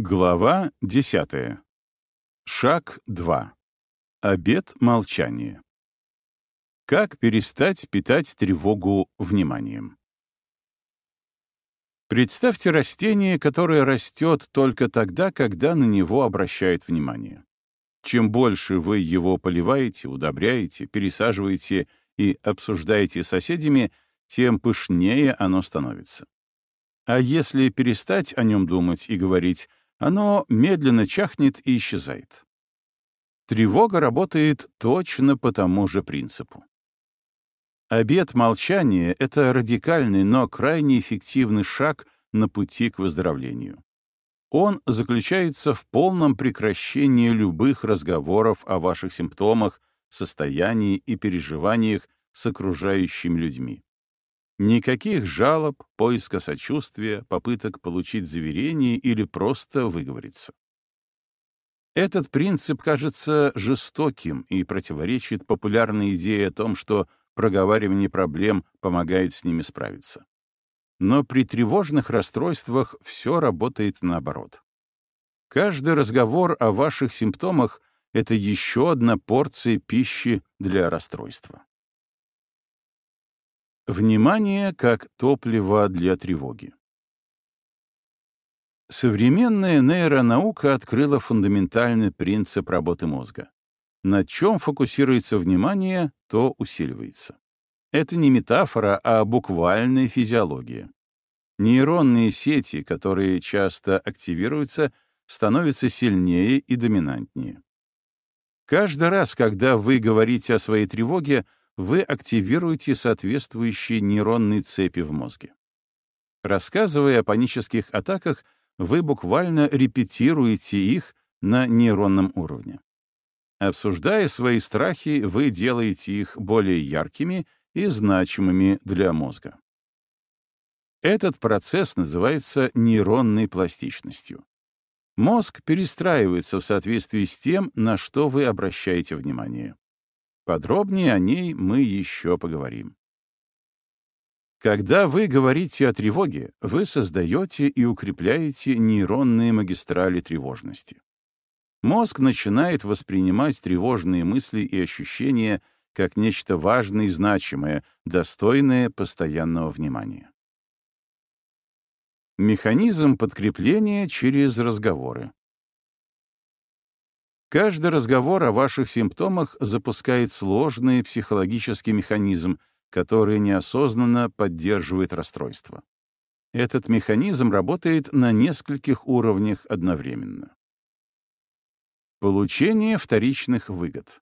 Глава 10. Шаг 2. Обет молчания. Как перестать питать тревогу вниманием? Представьте растение, которое растет только тогда, когда на него обращают внимание. Чем больше вы его поливаете, удобряете, пересаживаете и обсуждаете с соседями, тем пышнее оно становится. А если перестать о нем думать и говорить оно медленно чахнет и исчезает. Тревога работает точно по тому же принципу. Обет молчания — это радикальный, но крайне эффективный шаг на пути к выздоровлению. Он заключается в полном прекращении любых разговоров о ваших симптомах, состоянии и переживаниях с окружающими людьми. Никаких жалоб, поиска сочувствия, попыток получить заверение или просто выговориться. Этот принцип кажется жестоким и противоречит популярной идее о том, что проговаривание проблем помогает с ними справиться. Но при тревожных расстройствах все работает наоборот. Каждый разговор о ваших симптомах — это еще одна порция пищи для расстройства. Внимание как топливо для тревоги. Современная нейронаука открыла фундаментальный принцип работы мозга. На чем фокусируется внимание, то усиливается. Это не метафора, а буквальная физиология. Нейронные сети, которые часто активируются, становятся сильнее и доминантнее. Каждый раз, когда вы говорите о своей тревоге, вы активируете соответствующие нейронные цепи в мозге. Рассказывая о панических атаках, вы буквально репетируете их на нейронном уровне. Обсуждая свои страхи, вы делаете их более яркими и значимыми для мозга. Этот процесс называется нейронной пластичностью. Мозг перестраивается в соответствии с тем, на что вы обращаете внимание. Подробнее о ней мы еще поговорим. Когда вы говорите о тревоге, вы создаете и укрепляете нейронные магистрали тревожности. Мозг начинает воспринимать тревожные мысли и ощущения как нечто важное и значимое, достойное постоянного внимания. Механизм подкрепления через разговоры. Каждый разговор о ваших симптомах запускает сложный психологический механизм, который неосознанно поддерживает расстройство. Этот механизм работает на нескольких уровнях одновременно. Получение вторичных выгод.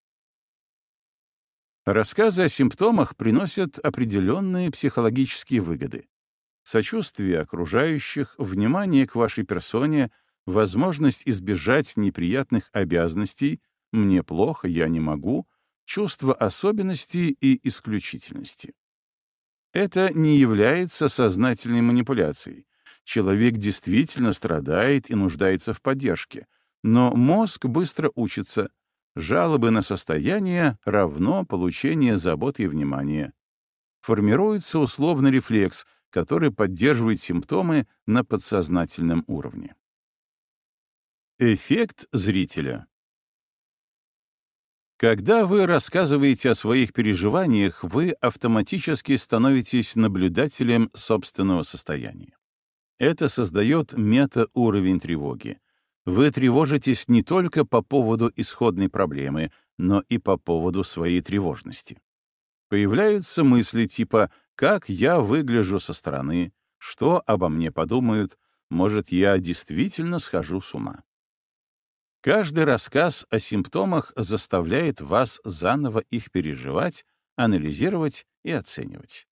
Рассказы о симптомах приносят определенные психологические выгоды. Сочувствие окружающих, внимание к вашей персоне — возможность избежать неприятных обязанностей «мне плохо, я не могу», чувство особенности и исключительности. Это не является сознательной манипуляцией. Человек действительно страдает и нуждается в поддержке, но мозг быстро учится. Жалобы на состояние равно получение заботы и внимания. Формируется условный рефлекс, который поддерживает симптомы на подсознательном уровне. Эффект зрителя. Когда вы рассказываете о своих переживаниях, вы автоматически становитесь наблюдателем собственного состояния. Это создает метауровень тревоги. Вы тревожитесь не только по поводу исходной проблемы, но и по поводу своей тревожности. Появляются мысли типа «как я выгляжу со стороны», «что обо мне подумают», «может, я действительно схожу с ума». Каждый рассказ о симптомах заставляет вас заново их переживать, анализировать и оценивать.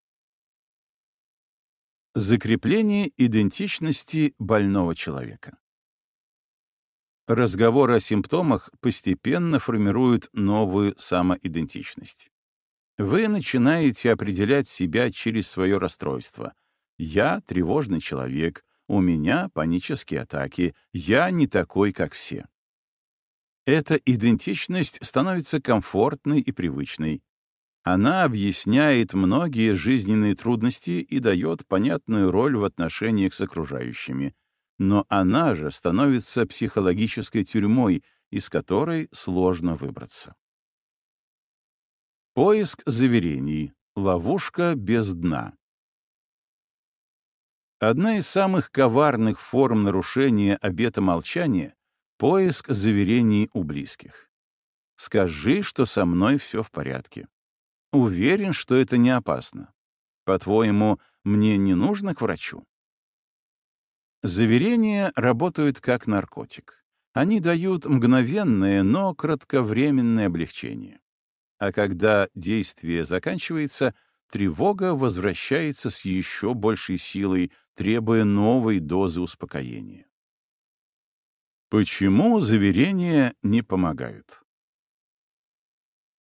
Закрепление идентичности больного человека. Разговор о симптомах постепенно формирует новую самоидентичность. Вы начинаете определять себя через свое расстройство. «Я — тревожный человек», «У меня панические атаки», «Я не такой, как все». Эта идентичность становится комфортной и привычной. Она объясняет многие жизненные трудности и дает понятную роль в отношениях с окружающими. но она же становится психологической тюрьмой, из которой сложно выбраться. Поиск заверений. Ловушка без дна. Одна из самых коварных форм нарушения обета молчания — поиск заверений у близких. Скажи, что со мной все в порядке. Уверен, что это не опасно. По-твоему, мне не нужно к врачу? Заверения работают как наркотик. Они дают мгновенное, но кратковременное облегчение. А когда действие заканчивается, тревога возвращается с еще большей силой, требуя новой дозы успокоения. Почему заверения не помогают?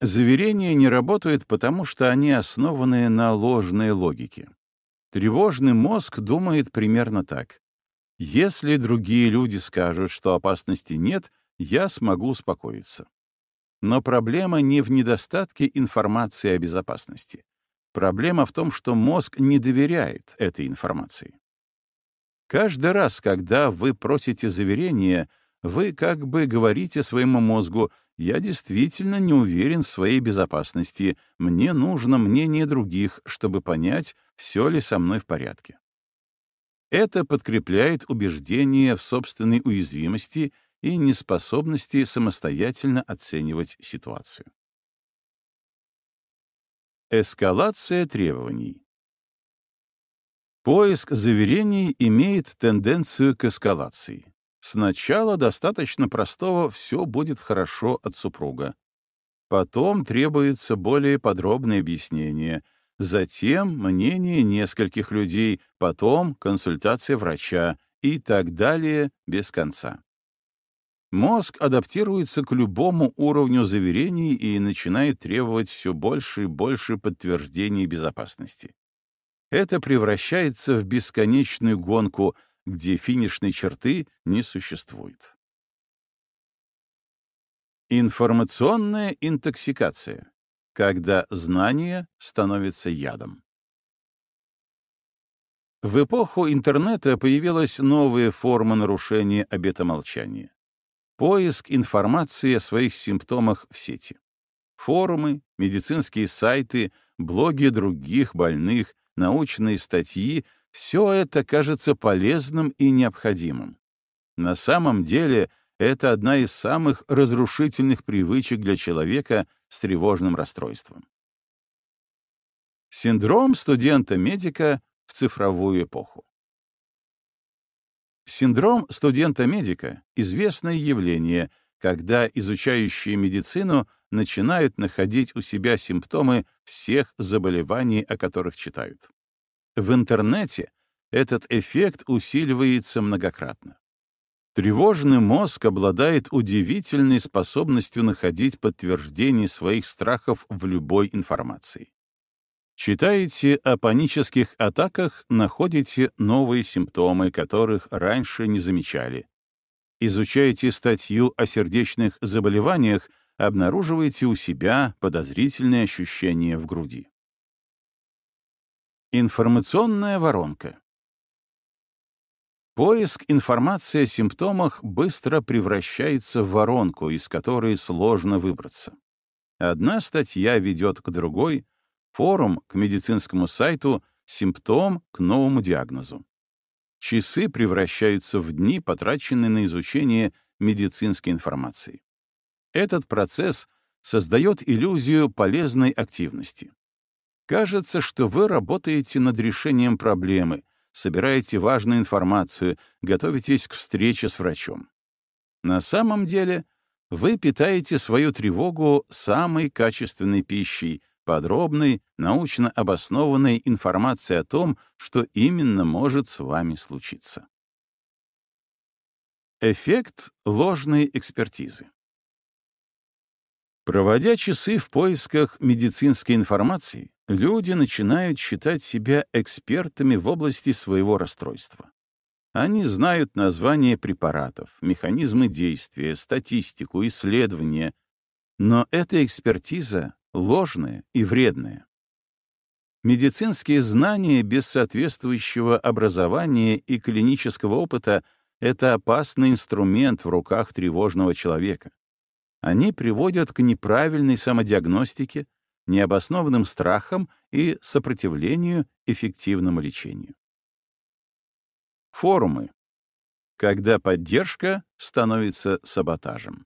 Заверения не работают, потому что они основаны на ложной логике. Тревожный мозг думает примерно так. Если другие люди скажут, что опасности нет, я смогу успокоиться. Но проблема не в недостатке информации о безопасности. Проблема в том, что мозг не доверяет этой информации. Каждый раз, когда вы просите заверения, вы как бы говорите своему мозгу «Я действительно не уверен в своей безопасности, мне нужно мнение других, чтобы понять, все ли со мной в порядке». Это подкрепляет убеждение в собственной уязвимости и неспособности самостоятельно оценивать ситуацию. Эскалация требований. Поиск заверений имеет тенденцию к эскалации. Сначала достаточно простого «все будет хорошо» от супруга. Потом требуется более подробное объяснение, затем мнение нескольких людей, потом консультация врача и так далее без конца. Мозг адаптируется к любому уровню заверений и начинает требовать все больше и больше подтверждений безопасности. Это превращается в бесконечную гонку, где финишной черты не существует. Информационная интоксикация, когда знание становится ядом. В эпоху интернета появилась новая форма нарушения обета молчания. Поиск информации о своих симптомах в сети. Форумы, медицинские сайты, блоги других больных, научные статьи все это кажется полезным и необходимым. На самом деле это одна из самых разрушительных привычек для человека с тревожным расстройством. Синдром студента-медика в цифровую эпоху. Синдром студента-медика — известное явление, когда изучающие медицину начинают находить у себя симптомы всех заболеваний, о которых читают. В интернете этот эффект усиливается многократно. Тревожный мозг обладает удивительной способностью находить подтверждение своих страхов в любой информации. Читаете о панических атаках, находите новые симптомы, которых раньше не замечали. Изучаете статью о сердечных заболеваниях, обнаруживаете у себя подозрительные ощущения в груди. Информационная воронка. Поиск информации о симптомах быстро превращается в воронку, из которой сложно выбраться. Одна статья ведет к другой, форум — к медицинскому сайту, симптом — к новому диагнозу. Часы превращаются в дни, потраченные на изучение медицинской информации. Этот процесс создает иллюзию полезной активности. Кажется, что вы работаете над решением проблемы, собираете важную информацию, готовитесь к встрече с врачом. На самом деле вы питаете свою тревогу самой качественной пищей, подробной, научно обоснованной информацией о том, что именно может с вами случиться. Эффект ложной экспертизы. Проводя часы в поисках медицинской информации, люди начинают считать себя экспертами в области своего расстройства. Они знают названия препаратов, механизмы действия, статистику, исследования, но эта экспертиза ложная и вредная. Медицинские знания без соответствующего образования и клинического опыта это опасный инструмент в руках тревожного человека. Они приводят к неправильной самодиагностике, необоснованным страхам и сопротивлению эффективному лечению. Форумы. Когда поддержка становится саботажем.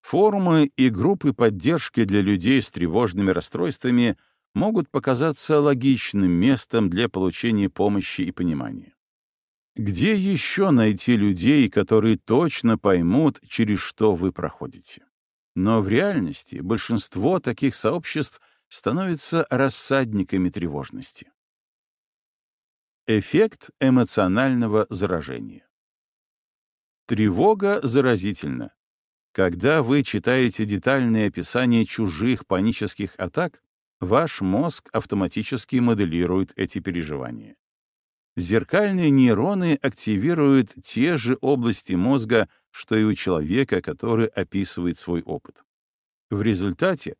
Форумы и группы поддержки для людей с тревожными расстройствами могут показаться логичным местом для получения помощи и понимания. Где еще найти людей, которые точно поймут, через что вы проходите? Но в реальности большинство таких сообществ становится рассадниками тревожности. Эффект эмоционального заражения. Тревога заразительна. Когда вы читаете детальные описания чужих панических атак, ваш мозг автоматически моделирует эти переживания. Зеркальные нейроны активируют те же области мозга, что и у человека, который описывает свой опыт. В результате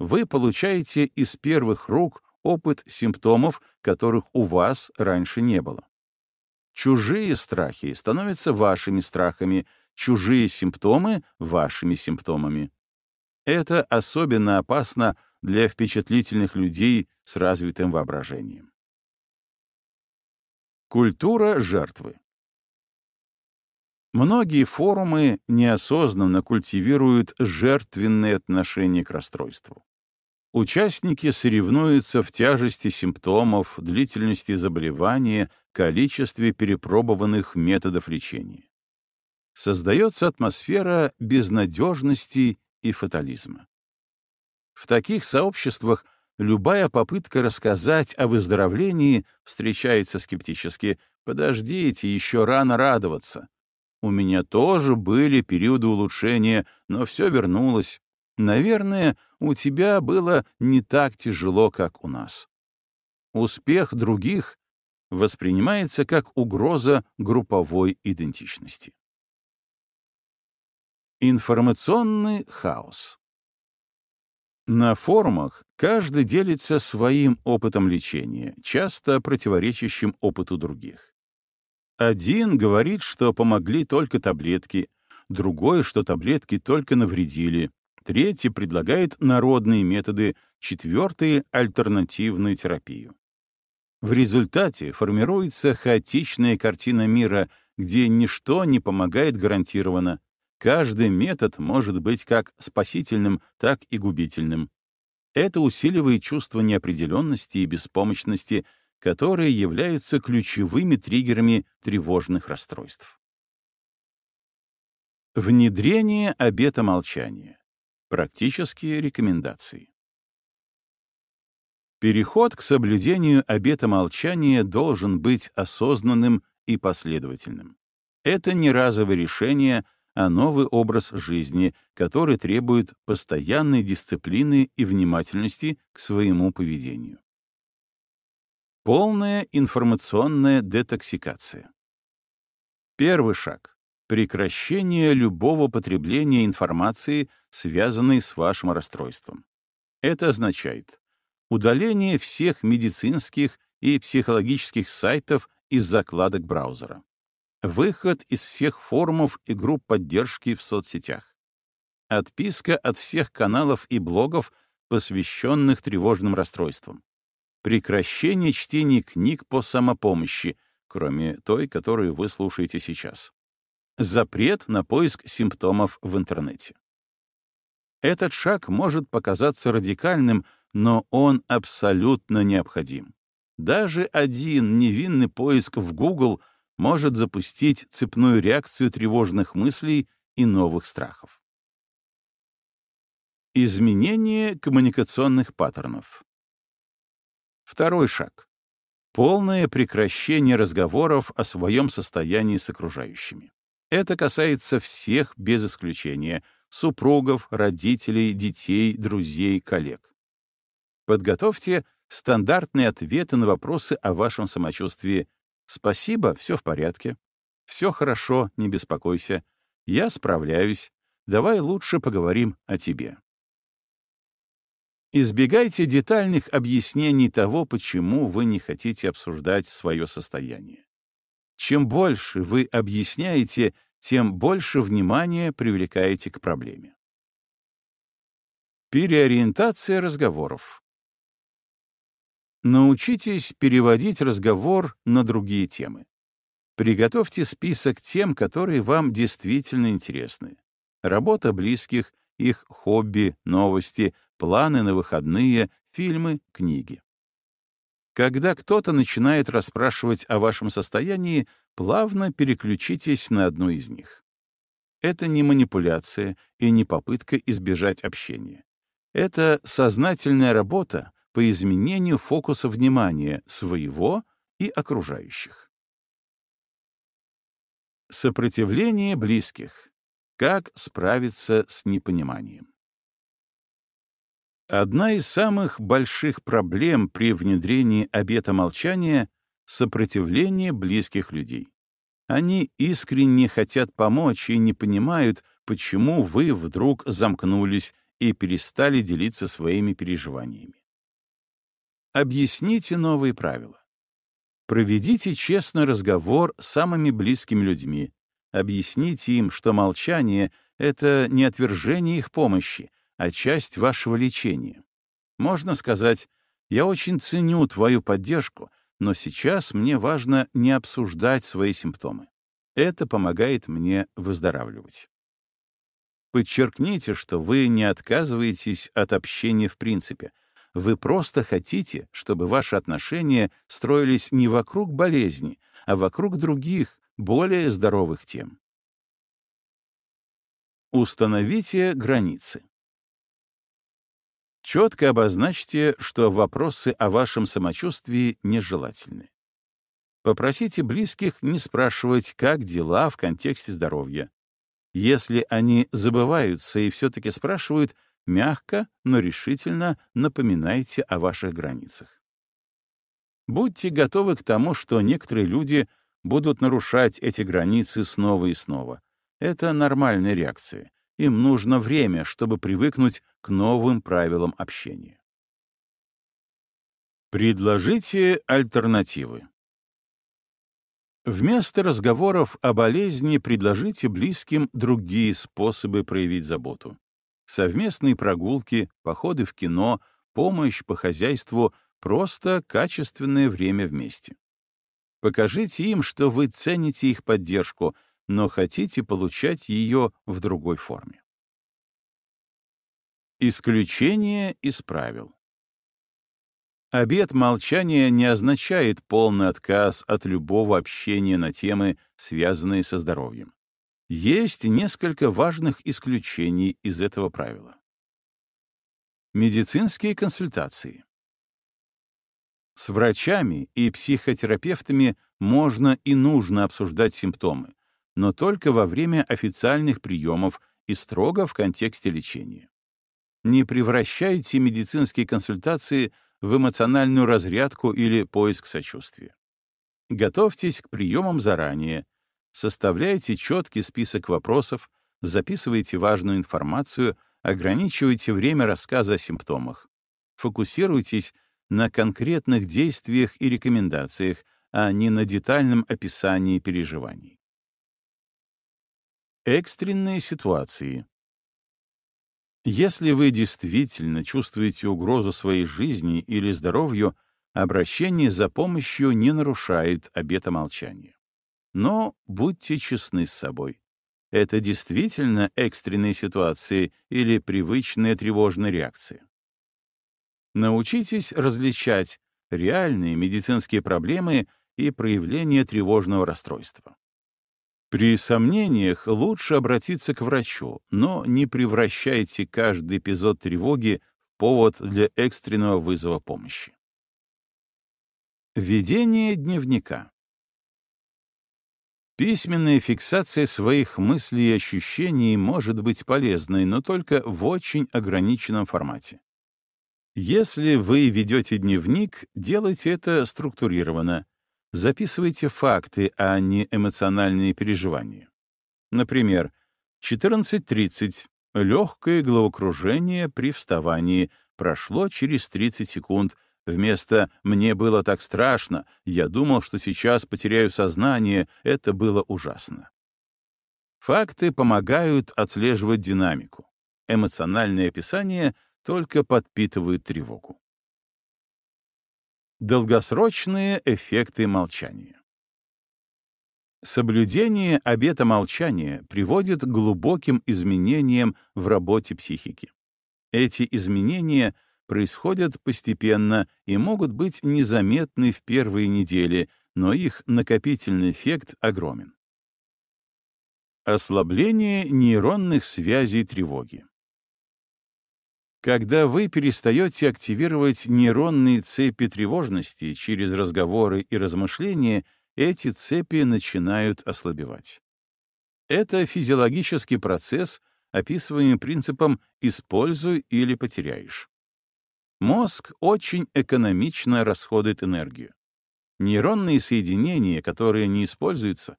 вы получаете из первых рук опыт симптомов, которых у вас раньше не было. Чужие страхи становятся вашими страхами, чужие симптомы — вашими симптомами. Это особенно опасно для впечатлительных людей с развитым воображением. Культура жертвы. Многие форумы неосознанно культивируют жертвенное отношение к расстройству. Участники соревнуются в тяжести симптомов, длительности заболевания, количестве перепробованных методов лечения. Создается атмосфера безнадежности и фатализма. В таких сообществах любая попытка рассказать о выздоровлении встречается скептически. «Подождите, еще рано радоваться. У меня тоже были периоды улучшения, но все вернулось. Наверное, у тебя было не так тяжело, как у нас». Успех других воспринимается как угроза групповой идентичности. Информационный хаос. На форумах каждый делится своим опытом лечения, часто противоречащим опыту других. Один говорит, что помогли только таблетки, другой, что таблетки только навредили, третий предлагает народные методы, четвертый — альтернативную терапию. В результате формируется хаотичная картина мира, где ничто не помогает гарантированно, Каждый метод может быть как спасительным, так и губительным. Это усиливает чувство неопределенности и беспомощности, которые являются ключевыми триггерами тревожных расстройств. Внедрение обета молчания. Практические рекомендации. Переход к соблюдению обета молчания должен быть осознанным и последовательным. Это не разовое решение, а новый образ жизни, который требует постоянной дисциплины и внимательности к своему поведению. Полная информационная детоксикация. Первый шаг — прекращение любого потребления информации, связанной с вашим расстройством. Это означает удаление всех медицинских и психологических сайтов из закладок браузера Выход из всех форумов и групп поддержки в соцсетях. Отписка от всех каналов и блогов, посвященных тревожным расстройствам. Прекращение чтения книг по самопомощи, кроме той, которую вы слушаете сейчас. Запрет на поиск симптомов в интернете. Этот шаг может показаться радикальным, но он абсолютно необходим. Даже один невинный поиск в Google — может запустить цепную реакцию тревожных мыслей и новых страхов. Изменение коммуникационных паттернов. Второй шаг. Полное прекращение разговоров о своем состоянии с окружающими. Это касается всех без исключения — супругов, родителей, детей, друзей, коллег. Подготовьте стандартные ответы на вопросы о вашем самочувствии Спасибо, все в порядке. Все хорошо, не беспокойся. Я справляюсь. Давай лучше поговорим о тебе. Избегайте детальных объяснений того, почему вы не хотите обсуждать свое состояние. Чем больше вы объясняете, тем больше внимания привлекаете к проблеме. Переориентация разговоров. Научитесь переводить разговор на другие темы. Приготовьте список тем, которые вам действительно интересны. Работа близких, их хобби, новости, планы на выходные, фильмы, книги. Когда кто-то начинает расспрашивать о вашем состоянии, плавно переключитесь на одну из них. Это не манипуляция и не попытка избежать общения. Это сознательная работа по изменению фокуса внимания своего и окружающих. Сопротивление близких. Как справиться с непониманием? Одна из самых больших проблем при внедрении обета молчания — сопротивление близких людей. Они искренне хотят помочь и не понимают, почему вы вдруг замкнулись и перестали делиться своими переживаниями. Объясните новые правила. Проведите честный разговор с самыми близкими людьми. Объясните им, что молчание — это не отвержение их помощи, а часть вашего лечения. Можно сказать, «Я очень ценю твою поддержку, но сейчас мне важно не обсуждать свои симптомы. Это помогает мне выздоравливать». Подчеркните, что вы не отказываетесь от общения в принципе. Вы просто хотите, чтобы ваши отношения строились не вокруг болезни, а вокруг других, более здоровых тем. Установите границы. Четко обозначьте, что вопросы о вашем самочувствии нежелательны. Попросите близких не спрашивать, как дела в контексте здоровья. Если они забываются и все-таки спрашивают, мягко, но решительно напоминайте о ваших границах. Будьте готовы к тому, что некоторые люди будут нарушать эти границы снова и снова. Это нормальная реакция. Им нужно время, чтобы привыкнуть к новым правилам общения. Предложите альтернативы. Вместо разговоров о болезни предложите близким другие способы проявить заботу. Совместные прогулки, походы в кино, помощь по хозяйству, просто качественное время вместе. Покажите им, что вы цените их поддержку, но хотите получать ее в другой форме. Исключение из правил. Обет молчания не означает полный отказ от любого общения на темы, связанные со здоровьем. Есть несколько важных исключений из этого правила. Медицинские консультации. С врачами и психотерапевтами можно и нужно обсуждать симптомы, но только во время официальных приемов и строго в контексте лечения. Не превращайте медицинские консультации в эмоциональную разрядку или поиск сочувствия. Готовьтесь к приемам заранее, составляйте четкий список вопросов, записывайте важную информацию, ограничивайте время рассказа о симптомах. Фокусируйтесь на конкретных действиях и рекомендациях, а не на детальном описании переживаний. Экстренные ситуации. Если вы действительно чувствуете угрозу своей жизни или здоровью, обращение за помощью не нарушает обета молчания. Но будьте честны с собой. Это действительно экстренные ситуации или привычная тревожная реакция. Научитесь различать реальные медицинские проблемы и проявления тревожного расстройства. При сомнениях лучше обратиться к врачу, но не превращайте каждый эпизод тревоги в повод для экстренного вызова помощи. Введение дневника. Письменная фиксация своих мыслей и ощущений может быть полезной, но только в очень ограниченном формате. Если вы ведете дневник, делайте это структурированно, записывайте факты, а не эмоциональные переживания. Например, 14.30. Легкое головокружение при вставании прошло через 30 секунд, Вместо «мне было так страшно», я думал, что сейчас потеряю сознание, это было ужасно. Факты помогают отслеживать динамику. Эмоциональное описание только подпитывает тревогу. Долгосрочные эффекты молчания. Соблюдение обета молчания приводит к глубоким изменениям в работе психики. Эти изменения происходят постепенно и могут быть незаметны в первые недели, но их накопительный эффект огромен. Ослабление нейронных связей тревоги. Когда вы перестаете активировать нейронные цепи тревожности через разговоры и размышления, эти цепи начинают ослабевать. Это физиологический процесс, описываемый принципом «используй или потеряешь». Мозг очень экономично расходует энергию. Нейронные соединения, которые не используются,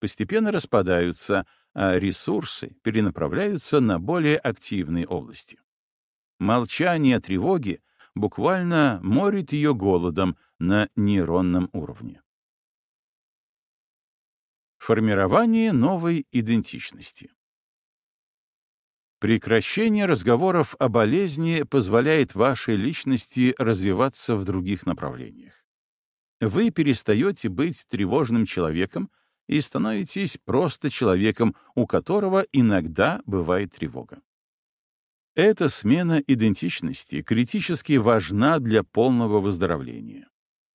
постепенно распадаются, а ресурсы перенаправляются на более активные области. Молчание о тревоге буквально морит ее голодом на нейронном уровне. Формирование новой идентичности. Прекращение разговоров о болезни позволяет вашей личности развиваться в других направлениях. Вы перестаете быть тревожным человеком и становитесь просто человеком, у которого иногда бывает тревога. Эта смена идентичности критически важна для полного выздоровления.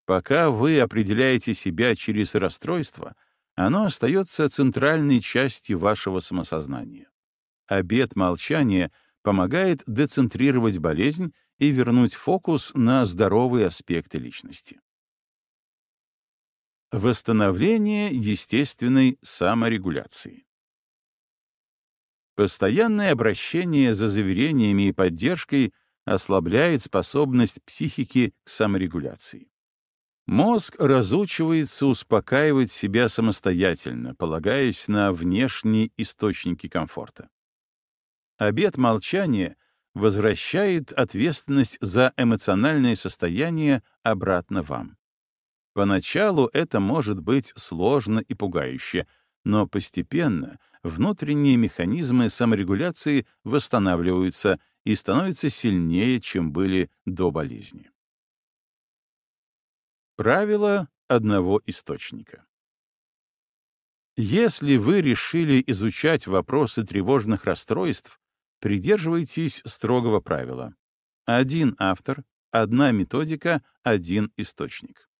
Пока вы определяете себя через расстройство, оно остается центральной частью вашего самосознания. Обет молчания помогает децентрировать болезнь и вернуть фокус на здоровые аспекты личности. Восстановление естественной саморегуляции. Постоянное обращение за заверениями и поддержкой ослабляет способность психики к саморегуляции. Мозг разучивается успокаивать себя самостоятельно, полагаясь на внешние источники комфорта. Обет молчания возвращает ответственность за эмоциональное состояние обратно вам. Поначалу это может быть сложно и пугающе, но постепенно внутренние механизмы саморегуляции восстанавливаются и становятся сильнее, чем были до болезни. Правило одного источника. Если вы решили изучать вопросы тревожных расстройств, придерживайтесь строгого правила. Один автор, одна методика, один источник.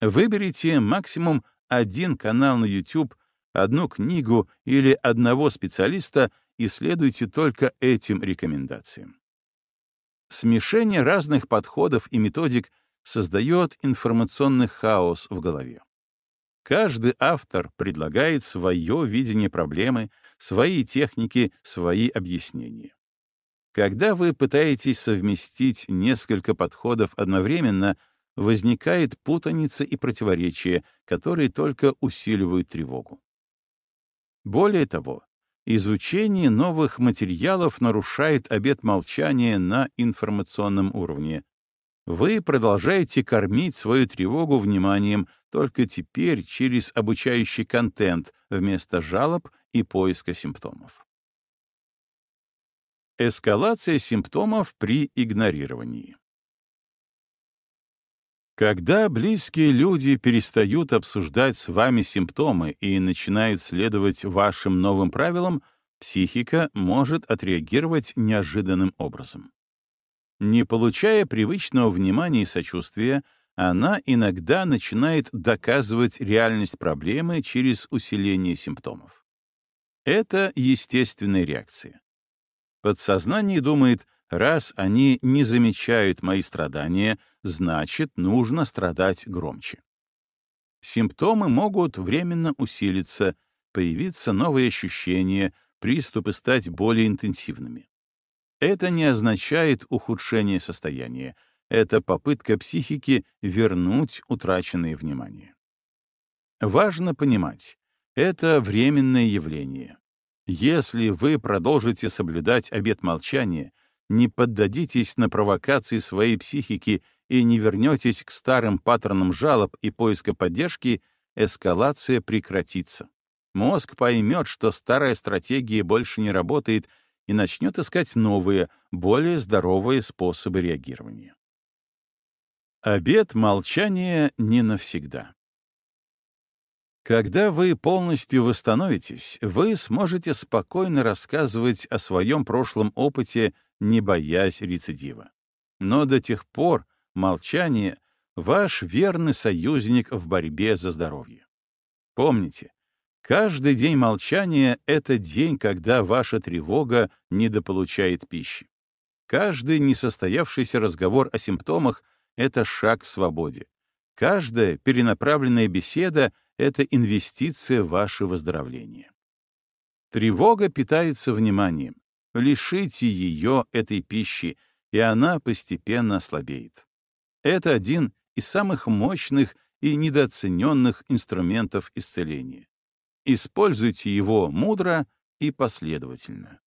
Выберите максимум один канал на YouTube, одну книгу или одного специалиста и следуйте только этим рекомендациям. Смешение разных подходов и методик создает информационный хаос в голове. Каждый автор предлагает свое видение проблемы, свои техники, свои объяснения. Когда вы пытаетесь совместить несколько подходов одновременно, возникает путаница и противоречия, которые только усиливают тревогу. Более того, изучение новых материалов нарушает обет молчания на информационном уровне. Вы продолжаете кормить свою тревогу вниманием только теперь через обучающий контент вместо жалоб и поиска симптомов. Эскалация симптомов при игнорировании. Когда близкие люди перестают обсуждать с вами симптомы и начинают следовать вашим новым правилам, психика может отреагировать неожиданным образом. Не получая привычного внимания и сочувствия, она иногда начинает доказывать реальность проблемы через усиление симптомов. Это естественная реакция. Подсознание думает — Раз они не замечают мои страдания, значит, нужно страдать громче. Симптомы могут временно усилиться, появиться новые ощущения, приступы стать более интенсивными. Это не означает ухудшение состояния, это попытка психики вернуть утраченное внимание. Важно понимать, это временное явление. Если вы продолжите соблюдать обет молчания — не поддадитесь на провокации своей психики и не вернетесь к старым паттернам жалоб и поиска поддержки, эскалация прекратится. Мозг поймет, что старая стратегия больше не работает и начнет искать новые, более здоровые способы реагирования. Обед молчания не навсегда. Когда вы полностью восстановитесь, вы сможете спокойно рассказывать о своем прошлом опыте, не боясь рецидива. Но до тех пор молчание — ваш верный союзник в борьбе за здоровье. Помните, каждый день молчания — это день, когда ваша тревога недополучает пищи. Каждый несостоявшийся разговор о симптомах — это шаг к свободе. Каждая перенаправленная беседа — это инвестиция в ваше выздоровление. Тревога питается вниманием. Лишите ее этой пищи, и она постепенно ослабеет. Это один из самых мощных и недооцененных инструментов исцеления. Используйте его мудро и последовательно.